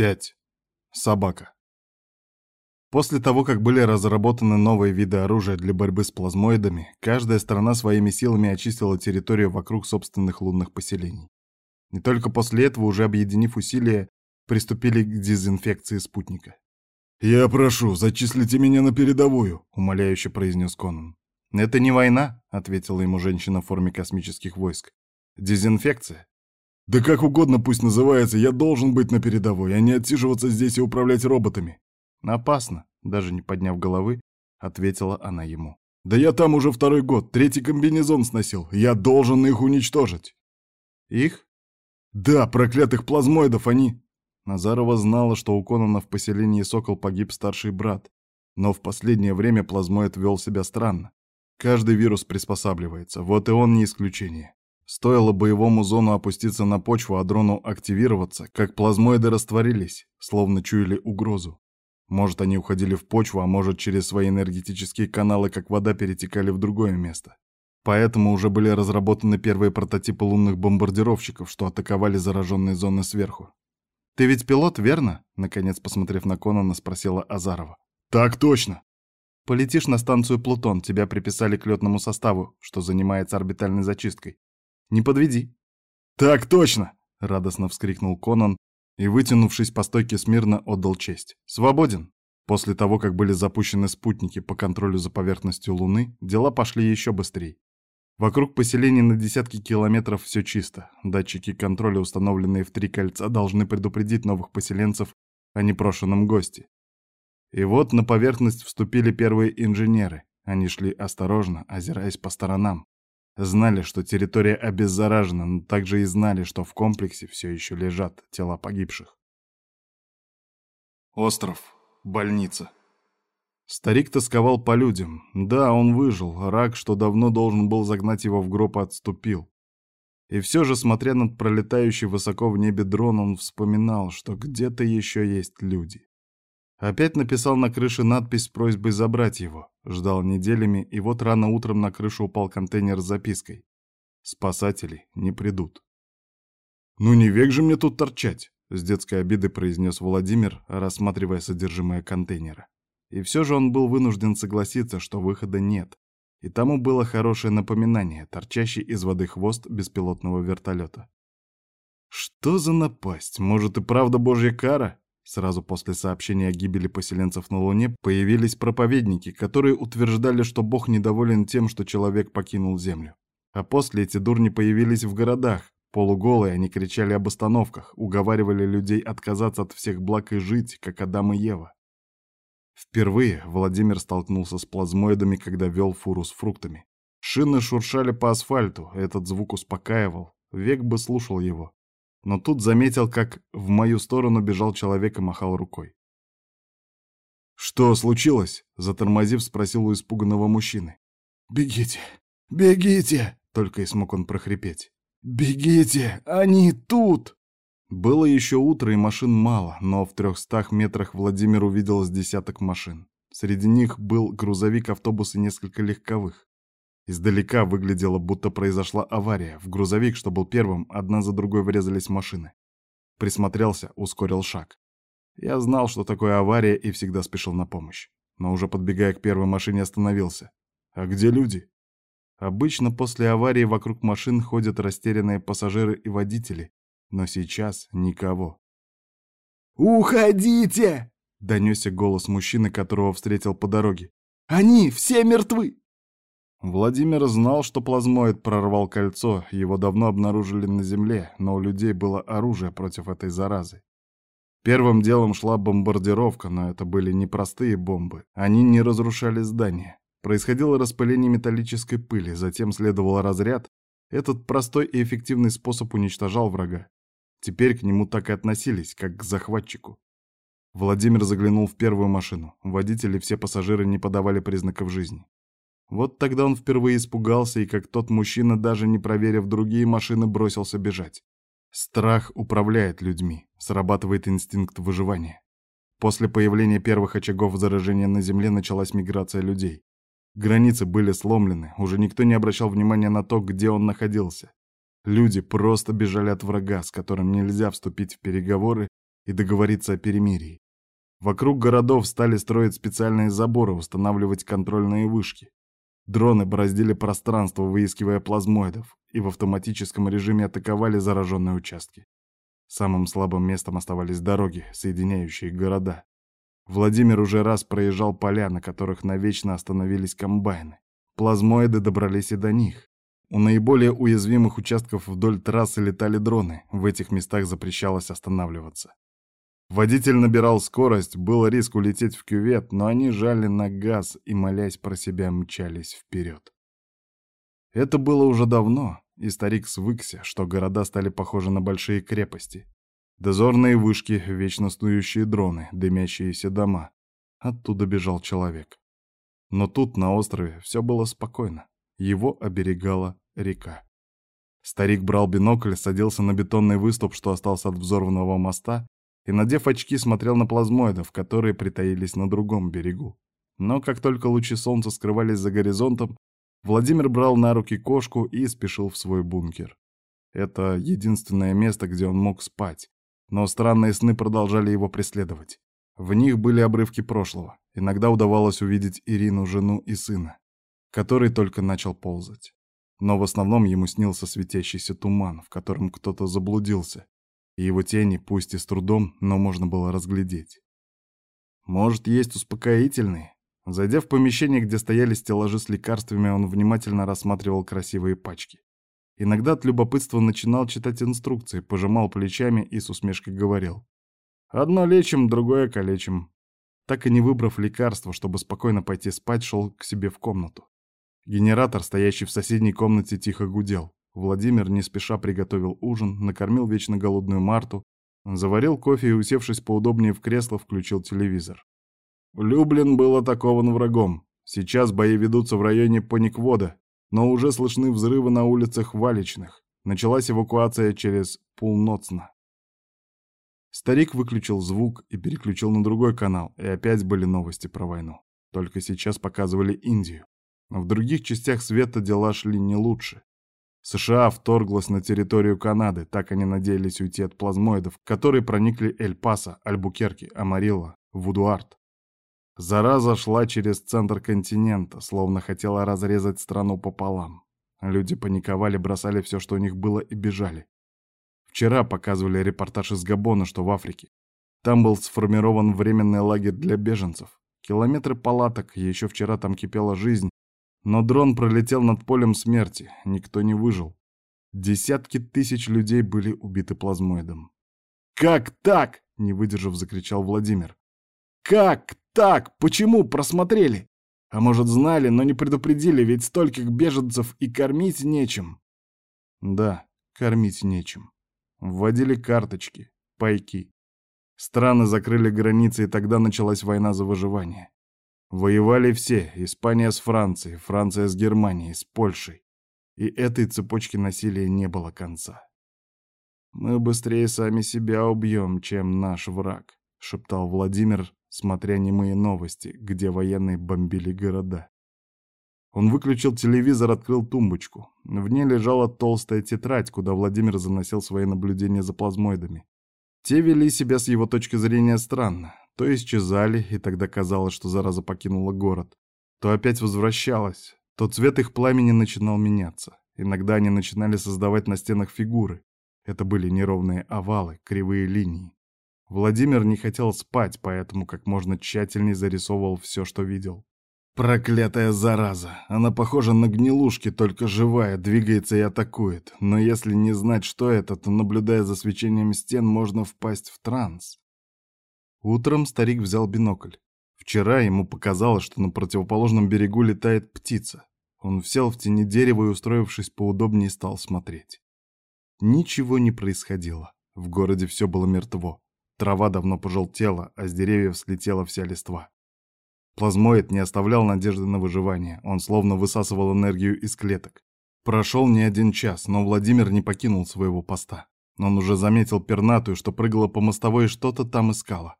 5. Собака. После того, как были разработаны новые виды оружия для борьбы с плазмоидами, каждая страна своими силами очистила территорию вокруг собственных лунных поселений. И только после этого, уже объединив усилия, приступили к дезинфекции спутника. «Я прошу, зачислите меня на передовую», — умоляюще произнес Конан. «Это не война», — ответила ему женщина в форме космических войск. «Дезинфекция. Да как угодно пусть называется, я должен быть на передовой, а не отсиживаться здесь и управлять роботами. Опасно, даже не подняв головы, ответила она ему. Да я там уже второй год, третий комбинезон сносил. Я должен их уничтожить. Их? Да, проклятых плазмоидов они... Назарова знала, что у Конана в поселении Сокол погиб старший брат, но в последнее время плазмоид вел себя странно. Каждый вирус приспосабливается, вот и он не исключение. Стоило боевому зону опуститься на почву, а дрону активироваться, как плазмоиды растворились, словно чуяли угрозу. Может, они уходили в почву, а может, через свои энергетические каналы, как вода, перетекали в другое место. Поэтому уже были разработаны первые прототипы лунных бомбардировщиков, что атаковали зараженные зоны сверху. «Ты ведь пилот, верно?» — наконец, посмотрев на Конана, спросила Азарова. «Так точно!» «Полетишь на станцию Плутон, тебя приписали к летному составу, что занимается орбитальной зачисткой. Не подведи». «Так точно!» — радостно вскрикнул Конан и, вытянувшись по стойке смирно, отдал честь. «Свободен!» После того, как были запущены спутники по контролю за поверхностью Луны, дела пошли еще быстрее. Вокруг поселения на десятки километров все чисто. Датчики контроля, установленные в три кольца, должны предупредить новых поселенцев о непрошенном госте. И вот на поверхность вступили первые инженеры. Они шли осторожно, озираясь по сторонам. Знали, что территория обеззаражена, но также и знали, что в комплексе все еще лежат тела погибших. Остров. Больница. Старик тосковал по людям. Да, он выжил. Рак, что давно должен был загнать его в гроб, отступил. И все же, смотря над пролетающий высоко в небе дрон, он вспоминал, что где-то еще есть люди. Опять написал на крыше надпись с просьбой забрать его. Ждал неделями, и вот рано утром на крышу упал контейнер с запиской. Спасатели не придут. «Ну не век же мне тут торчать!» — с детской обидой произнес Владимир, рассматривая содержимое контейнера. И все же он был вынужден согласиться, что выхода нет. И тому было хорошее напоминание, торчащий из воды хвост беспилотного вертолета. Что за напасть? Может и правда божья кара? Сразу после сообщения о гибели поселенцев на Луне появились проповедники, которые утверждали, что Бог недоволен тем, что человек покинул Землю. А после эти дурни появились в городах. Полуголые они кричали об остановках, уговаривали людей отказаться от всех благ и жить, как Адам и Ева. Впервые Владимир столкнулся с плазмоидами, когда вел фуру с фруктами. Шины шуршали по асфальту, этот звук успокаивал, век бы слушал его но тут заметил, как в мою сторону бежал человек и махал рукой. «Что случилось?» — затормозив, спросил у испуганного мужчины. «Бегите! Бегите!» — только и смог он прохрипеть. «Бегите! Они тут!» Было еще утро, и машин мало, но в трехстах метрах Владимир увидел с десяток машин. Среди них был грузовик, автобус и несколько легковых. Издалека выглядело, будто произошла авария. В грузовик, что был первым, одна за другой врезались машины. Присмотрелся, ускорил шаг. Я знал, что такое авария, и всегда спешил на помощь. Но уже подбегая к первой машине, остановился. А где люди? Обычно после аварии вокруг машин ходят растерянные пассажиры и водители, но сейчас никого. «Уходите!» — донесся голос мужчины, которого встретил по дороге. «Они все мертвы!» Владимир знал, что плазмоид прорвал кольцо, его давно обнаружили на Земле, но у людей было оружие против этой заразы. Первым делом шла бомбардировка, но это были не простые бомбы. Они не разрушали здания. Происходило распыление металлической пыли, затем следовал разряд. Этот простой и эффективный способ уничтожал врага. Теперь к нему так и относились, как к захватчику. Владимир заглянул в первую машину. Водители и все пассажиры не подавали признаков жизни. Вот тогда он впервые испугался и, как тот мужчина, даже не проверив другие машины, бросился бежать. Страх управляет людьми, срабатывает инстинкт выживания. После появления первых очагов заражения на Земле началась миграция людей. Границы были сломлены, уже никто не обращал внимания на то, где он находился. Люди просто бежали от врага, с которым нельзя вступить в переговоры, и договориться о перемирии. Вокруг городов стали строить специальные заборы, устанавливать контрольные вышки. Дроны бороздили пространство, выискивая плазмоидов, и в автоматическом режиме атаковали зараженные участки. Самым слабым местом оставались дороги, соединяющие города. Владимир уже раз проезжал поля, на которых навечно остановились комбайны. Плазмоиды добрались и до них. У наиболее уязвимых участков вдоль трассы летали дроны, в этих местах запрещалось останавливаться. Водитель набирал скорость, был риск улететь в кювет, но они жали на газ и, молясь про себя, мчались вперед. Это было уже давно, и старик свыкся, что города стали похожи на большие крепости. Дозорные вышки, вечно снующие дроны, дымящиеся дома. Оттуда бежал человек. Но тут, на острове, все было спокойно. Его оберегала река. Старик брал бинокль, садился на бетонный выступ, что остался от взорванного моста, и, надев очки, смотрел на плазмоидов, которые притаились на другом берегу. Но как только лучи солнца скрывались за горизонтом, Владимир брал на руки кошку и спешил в свой бункер. Это единственное место, где он мог спать, но странные сны продолжали его преследовать. В них были обрывки прошлого. Иногда удавалось увидеть Ирину, жену и сына, который только начал ползать. Но в основном ему снился светящийся туман, в котором кто-то заблудился, и его тени, пусть и с трудом, но можно было разглядеть. Может, есть успокоительные? Зайдя в помещение, где стояли стеллажи с лекарствами, он внимательно рассматривал красивые пачки. Иногда от любопытства начинал читать инструкции, пожимал плечами и с усмешкой говорил. «Одно лечим, другое калечим». Так и не выбрав лекарство, чтобы спокойно пойти спать, шел к себе в комнату. Генератор, стоящий в соседней комнате, тихо гудел. Владимир не спеша приготовил ужин, накормил вечно голодную Марту, заварил кофе и, усевшись поудобнее в кресло, включил телевизор. Люблин был атакован врагом. Сейчас бои ведутся в районе Паниквода, но уже слышны взрывы на улицах Валичных. Началась эвакуация через Пулноцна. Старик выключил звук и переключил на другой канал, и опять были новости про войну. Только сейчас показывали Индию. В других частях света дела шли не лучше. США вторглась на территорию Канады, так они надеялись уйти от плазмоидов, которые проникли Эль-Пасо, Альбукерки, Амарилла, Вудуарт. Зараза шла через центр континента, словно хотела разрезать страну пополам. Люди паниковали, бросали все, что у них было, и бежали. Вчера показывали репортаж из Габона, что в Африке. Там был сформирован временный лагерь для беженцев. Километры палаток, еще вчера там кипела жизнь, но дрон пролетел над полем смерти, никто не выжил. Десятки тысяч людей были убиты плазмоидом. «Как так?» — не выдержав, закричал Владимир. «Как так? Почему просмотрели? А может, знали, но не предупредили, ведь стольких беженцев и кормить нечем». «Да, кормить нечем. Вводили карточки, пайки. Страны закрыли границы, и тогда началась война за выживание. Воевали все, Испания с Францией, Франция с Германией, с Польшей. И этой цепочки насилия не было конца. «Мы быстрее сами себя убьем, чем наш враг», — шептал Владимир, смотря немые новости, где военные бомбили города. Он выключил телевизор, открыл тумбочку. В ней лежала толстая тетрадь, куда Владимир заносил свои наблюдения за плазмоидами. Те вели себя с его точки зрения странно. То исчезали, и тогда казалось, что зараза покинула город. То опять возвращалась, то цвет их пламени начинал меняться. Иногда они начинали создавать на стенах фигуры. Это были неровные овалы, кривые линии. Владимир не хотел спать, поэтому как можно тщательнее зарисовывал все, что видел. Проклятая зараза! Она похожа на гнилушки, только живая, двигается и атакует. Но если не знать, что это, то, наблюдая за свечением стен, можно впасть в транс. Утром старик взял бинокль. Вчера ему показалось, что на противоположном берегу летает птица. Он сел в тени дерева и, устроившись поудобнее, стал смотреть. Ничего не происходило. В городе все было мертво. Трава давно пожелтела, а с деревьев слетела вся листва. Плазмоид не оставлял надежды на выживание, он словно высасывал энергию из клеток. Прошел не один час, но Владимир не покинул своего поста. Он уже заметил пернатую, что прыгала по мостовой и что-то там искала.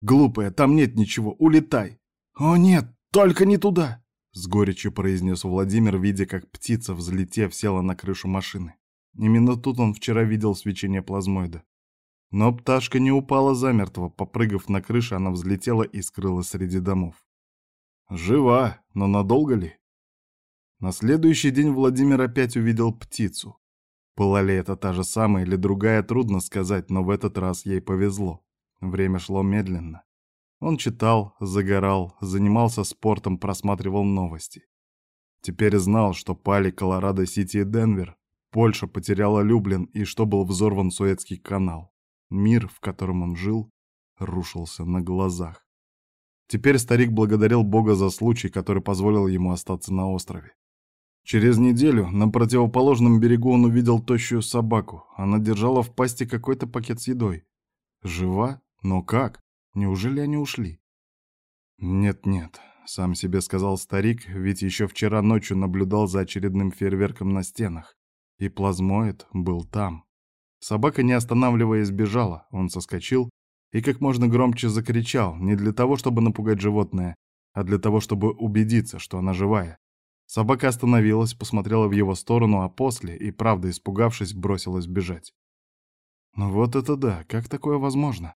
Глупая, там нет ничего, улетай. О нет, только не туда, с горечью произнес Владимир, видя, как птица, взлетев, села на крышу машины. Именно тут он вчера видел свечение плазмоида. Но пташка не упала замертво, попрыгав на крышу, она взлетела и скрылась среди домов. Жива, но надолго ли? На следующий день Владимир опять увидел птицу. Была ли это та же самая или другая, трудно сказать, но в этот раз ей повезло. Время шло медленно. Он читал, загорал, занимался спортом, просматривал новости. Теперь знал, что пали Колорадо-Сити и Денвер, Польша потеряла Люблин и что был взорван Суэцкий канал. Мир, в котором он жил, рушился на глазах. Теперь старик благодарил Бога за случай, который позволил ему остаться на острове. Через неделю на противоположном берегу он увидел тощую собаку. Она держала в пасти какой-то пакет с едой. Жива? Но как? Неужели они ушли? Нет-нет, сам себе сказал старик, ведь еще вчера ночью наблюдал за очередным фейерверком на стенах. И плазмоид был там. Собака, не останавливаясь, бежала. Он соскочил и как можно громче закричал, не для того, чтобы напугать животное, а для того, чтобы убедиться, что она живая. Собака остановилась, посмотрела в его сторону, а после, и правда испугавшись, бросилась бежать. Ну вот это да, как такое возможно?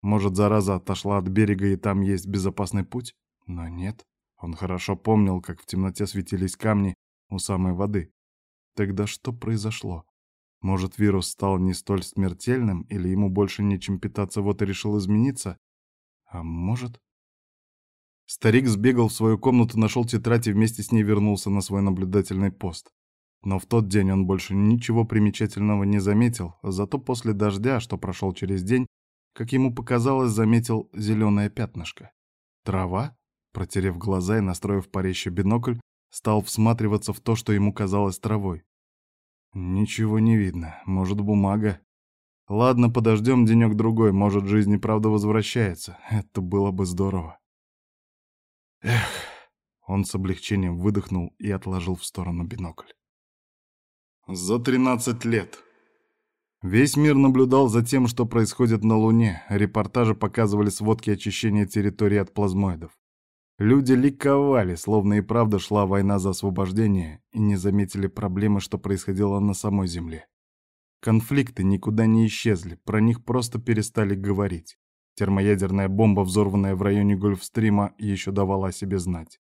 Может, зараза отошла от берега и там есть безопасный путь? Но нет. Он хорошо помнил, как в темноте светились камни у самой воды. Тогда что произошло? Может, вирус стал не столь смертельным, или ему больше нечем питаться, вот и решил измениться? А может... Старик сбегал в свою комнату, нашел тетрадь и вместе с ней вернулся на свой наблюдательный пост. Но в тот день он больше ничего примечательного не заметил, зато после дождя, что прошел через день, как ему показалось, заметил зеленое пятнышко. Трава? Протерев глаза и настроив парящий бинокль, стал всматриваться в то, что ему казалось травой. Ничего не видно. Может, бумага. Ладно, подождем денек-другой. Может, жизнь и правда возвращается. Это было бы здорово. Эх. Он с облегчением выдохнул и отложил в сторону бинокль. За тринадцать лет. Весь мир наблюдал за тем, что происходит на Луне. Репортажи показывали сводки очищения территории от плазмоидов. Люди ликовали, словно и правда шла война за освобождение, и не заметили проблемы, что происходило на самой Земле. Конфликты никуда не исчезли, про них просто перестали говорить. Термоядерная бомба, взорванная в районе Гольфстрима, еще давала о себе знать.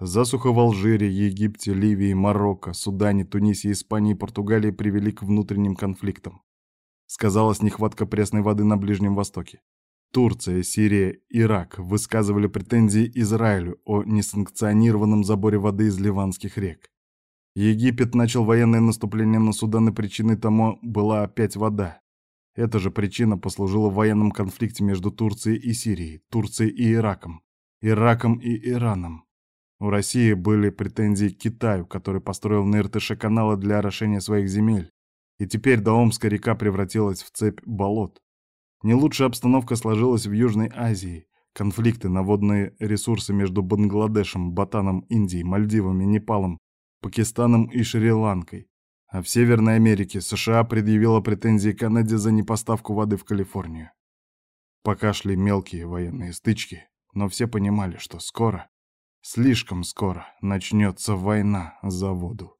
Засуха в Алжире, Египте, Ливии, Марокко, Судане, Тунисе, Испании и Португалии привели к внутренним конфликтам. Сказалась нехватка пресной воды на Ближнем Востоке. Турция, Сирия, Ирак высказывали претензии Израилю о несанкционированном заборе воды из ливанских рек. Египет начал военное наступление на Судан, и причиной тому была опять вода. Эта же причина послужила в военном конфликте между Турцией и Сирией, Турцией и Ираком, Ираком и Ираном. У России были претензии к Китаю, который построил на Иртыше каналы для орошения своих земель, и теперь до Омска река превратилась в цепь болот. Не лучшая обстановка сложилась в Южной Азии. Конфликты на водные ресурсы между Бангладешем, Батаном, Индией, Мальдивами, Непалом, Пакистаном и Шри-Ланкой. А в Северной Америке США предъявила претензии Канаде за непоставку воды в Калифорнию. Пока шли мелкие военные стычки, но все понимали, что скоро, слишком скоро, начнется война за воду.